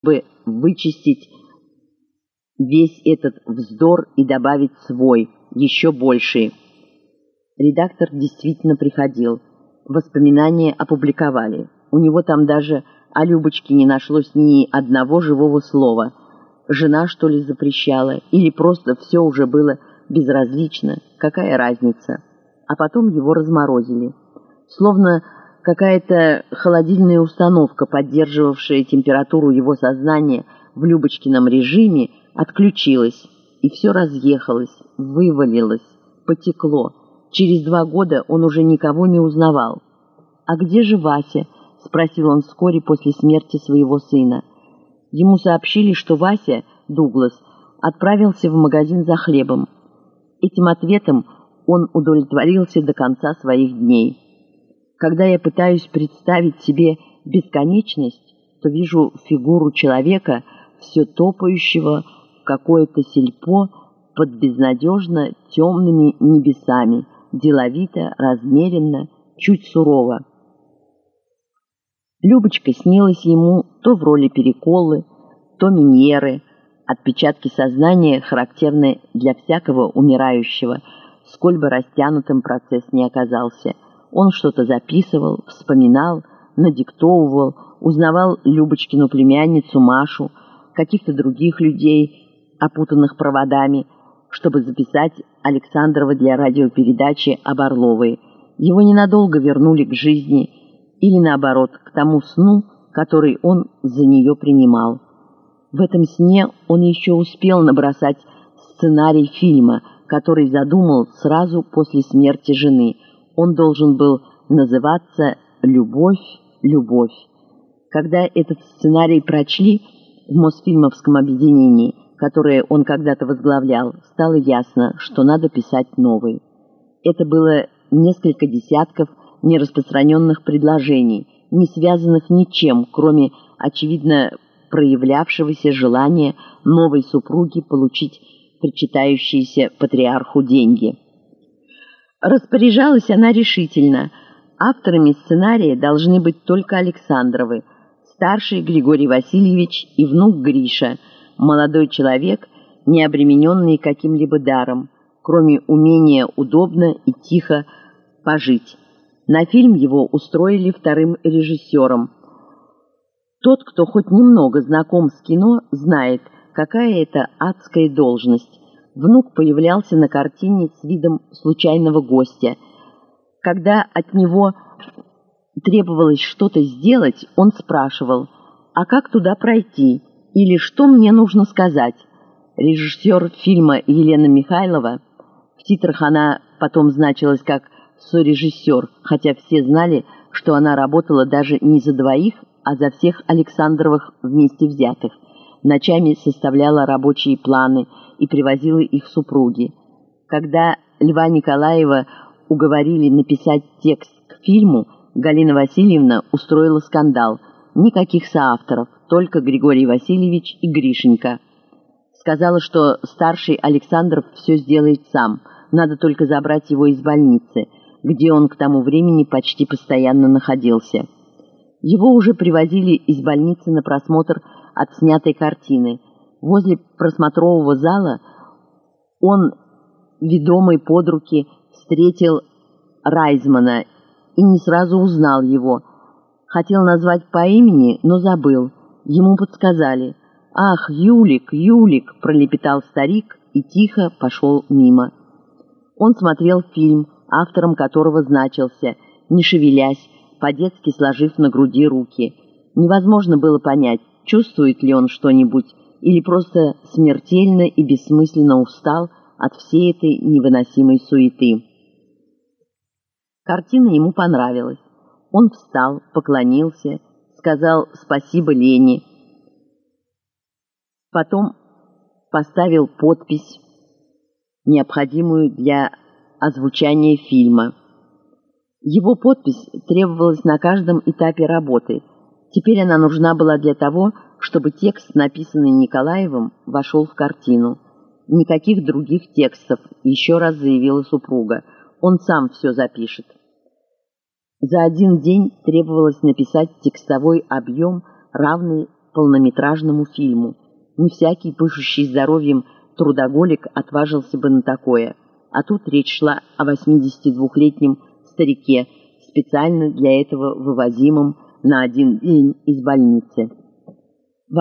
чтобы вычистить весь этот вздор и добавить свой, еще больший. Редактор действительно приходил. Воспоминания опубликовали. У него там даже о Любочке не нашлось ни одного живого слова. Жена, что ли, запрещала, или просто все уже было безразлично, какая разница. А потом его разморозили. Словно какая-то холодильная установка, поддерживавшая температуру его сознания в Любочкином режиме, отключилась, и все разъехалось, вывалилось, потекло. Через два года он уже никого не узнавал. «А где же Вася?» — спросил он вскоре после смерти своего сына. Ему сообщили, что Вася, Дуглас, отправился в магазин за хлебом. Этим ответом он удовлетворился до конца своих дней. Когда я пытаюсь представить себе бесконечность, то вижу фигуру человека, все топающего в какое-то сельпо под безнадежно темными небесами, деловито, размеренно, чуть сурово. Любочка снилась ему то в роли Переколы, то Миньеры, отпечатки сознания, характерные для всякого умирающего, сколь бы растянутым процесс не оказался. Он что-то записывал, вспоминал, надиктовывал, узнавал Любочкину племянницу Машу, каких-то других людей, опутанных проводами, чтобы записать Александрова для радиопередачи об Орловой. Его ненадолго вернули к жизни или, наоборот, к тому сну, который он за нее принимал. В этом сне он еще успел набросать сценарий фильма, который задумал сразу после смерти жены. Он должен был называться «Любовь, любовь». Когда этот сценарий прочли в Мосфильмовском объединении, которое он когда-то возглавлял, стало ясно, что надо писать новый. Это было несколько десятков нераспространенных предложений, не связанных ничем, кроме, очевидно, проявлявшегося желания новой супруги получить причитающиеся патриарху деньги. Распоряжалась она решительно. Авторами сценария должны быть только Александровы, старший Григорий Васильевич и внук Гриша, молодой человек, не обремененный каким-либо даром, кроме умения удобно и тихо пожить. На фильм его устроили вторым режиссером. Тот, кто хоть немного знаком с кино, знает, какая это адская должность. Внук появлялся на картине с видом случайного гостя. Когда от него требовалось что-то сделать, он спрашивал, «А как туда пройти?» или «Что мне нужно сказать?» Режиссер фильма Елена Михайлова, в титрах она потом значилась как сорежиссер, хотя все знали, что она работала даже не за двоих, а за всех Александровых вместе взятых. Ночами составляла рабочие планы и привозила их супруги. Когда Льва Николаева уговорили написать текст к фильму, Галина Васильевна устроила скандал. Никаких соавторов, только Григорий Васильевич и Гришенька. Сказала, что старший Александров все сделает сам, надо только забрать его из больницы – где он к тому времени почти постоянно находился. Его уже привозили из больницы на просмотр отснятой картины. Возле просмотрового зала он, ведомый под руки, встретил Райзмана и не сразу узнал его. Хотел назвать по имени, но забыл. Ему подсказали. «Ах, Юлик, Юлик!» – пролепетал старик и тихо пошел мимо. Он смотрел фильм – автором которого значился, не шевелясь, по-детски сложив на груди руки. Невозможно было понять, чувствует ли он что-нибудь, или просто смертельно и бессмысленно устал от всей этой невыносимой суеты. Картина ему понравилась. Он встал, поклонился, сказал спасибо Лене. Потом поставил подпись, необходимую для озвучания фильма. Его подпись требовалась на каждом этапе работы. Теперь она нужна была для того, чтобы текст, написанный Николаевым, вошел в картину. Никаких других текстов, еще раз заявила супруга. Он сам все запишет. За один день требовалось написать текстовой объем, равный полнометражному фильму. Не всякий, пышущий здоровьем трудоголик, отважился бы на такое. А тут речь шла о 82-летнем старике, специально для этого вывозимом на один день из больницы.